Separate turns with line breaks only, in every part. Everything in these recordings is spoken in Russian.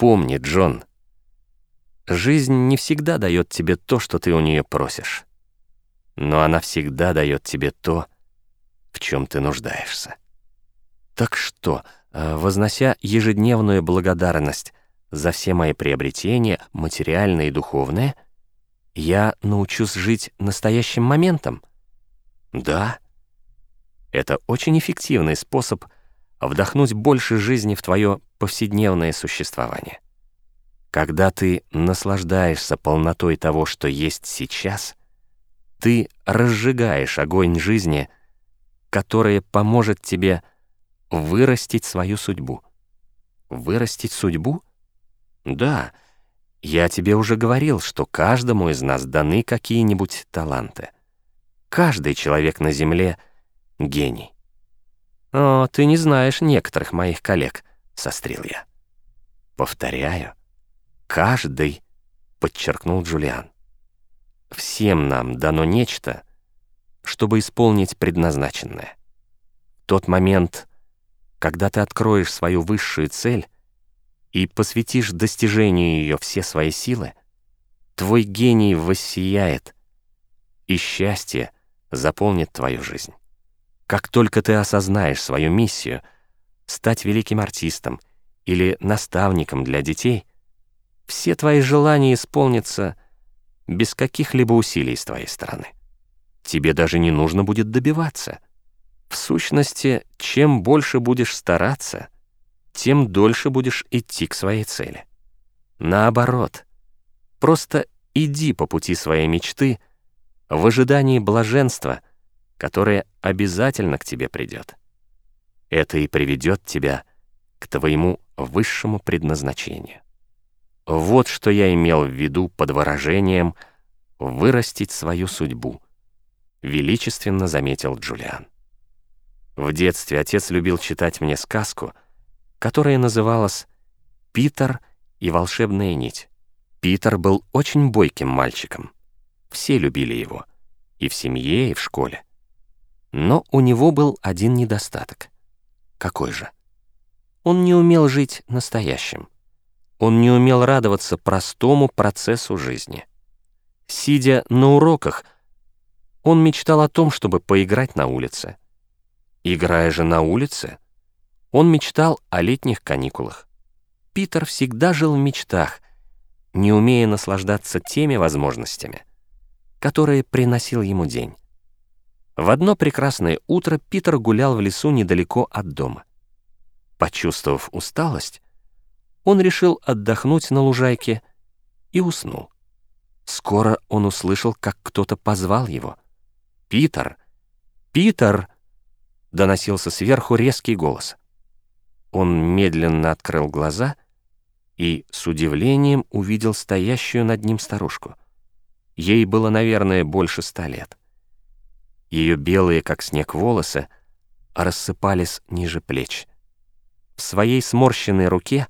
Помни, Джон, жизнь не всегда дает тебе то, что ты у нее просишь, но она всегда дает тебе то, в чем ты нуждаешься. Так что, э, вознося ежедневную благодарность за все мои приобретения, материальные и духовные, я научусь жить настоящим моментом? Да. Это очень эффективный способ вдохнуть больше жизни в твое повседневное существование. Когда ты наслаждаешься полнотой того, что есть сейчас, ты разжигаешь огонь жизни, который поможет тебе вырастить свою судьбу. Вырастить судьбу? Да, я тебе уже говорил, что каждому из нас даны какие-нибудь таланты. Каждый человек на Земле — гений. «О, ты не знаешь некоторых моих коллег», — сострил я. «Повторяю, каждый», — подчеркнул Джулиан. «Всем нам дано нечто, чтобы исполнить предназначенное. Тот момент, когда ты откроешь свою высшую цель и посвятишь достижению ее все свои силы, твой гений воссияет, и счастье заполнит твою жизнь. Как только ты осознаешь свою миссию — стать великим артистом или наставником для детей, все твои желания исполнятся без каких-либо усилий с твоей стороны. Тебе даже не нужно будет добиваться — в сущности, чем больше будешь стараться, тем дольше будешь идти к своей цели. Наоборот, просто иди по пути своей мечты в ожидании блаженства, которое обязательно к тебе придет. Это и приведет тебя к твоему высшему предназначению. Вот что я имел в виду под выражением «вырастить свою судьбу», величественно заметил Джулиан. В детстве отец любил читать мне сказку, которая называлась «Питер и волшебная нить». Питер был очень бойким мальчиком. Все любили его, и в семье, и в школе. Но у него был один недостаток. Какой же? Он не умел жить настоящим. Он не умел радоваться простому процессу жизни. Сидя на уроках, он мечтал о том, чтобы поиграть на улице. Играя же на улице, он мечтал о летних каникулах. Питер всегда жил в мечтах, не умея наслаждаться теми возможностями, которые приносил ему день. В одно прекрасное утро Питер гулял в лесу недалеко от дома. Почувствовав усталость, он решил отдохнуть на лужайке и уснул. Скоро он услышал, как кто-то позвал его. «Питер! Питер!» — доносился сверху резкий голос. Он медленно открыл глаза и с удивлением увидел стоящую над ним старушку. Ей было, наверное, больше ста лет. Ее белые, как снег, волосы рассыпались ниже плеч. В своей сморщенной руке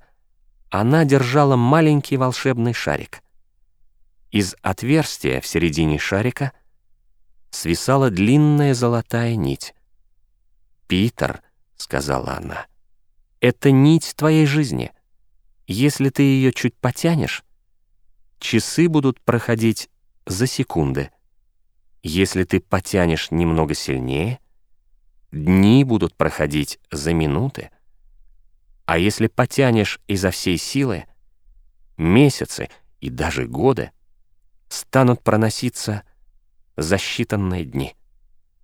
она держала маленький волшебный шарик. Из отверстия в середине шарика свисала длинная золотая нить. «Питер», — сказала она, — «это нить твоей жизни. Если ты ее чуть потянешь, часы будут проходить за секунды. Если ты потянешь немного сильнее, дни будут проходить за минуты. А если потянешь изо всей силы, месяцы и даже годы станут проноситься за считанные дни.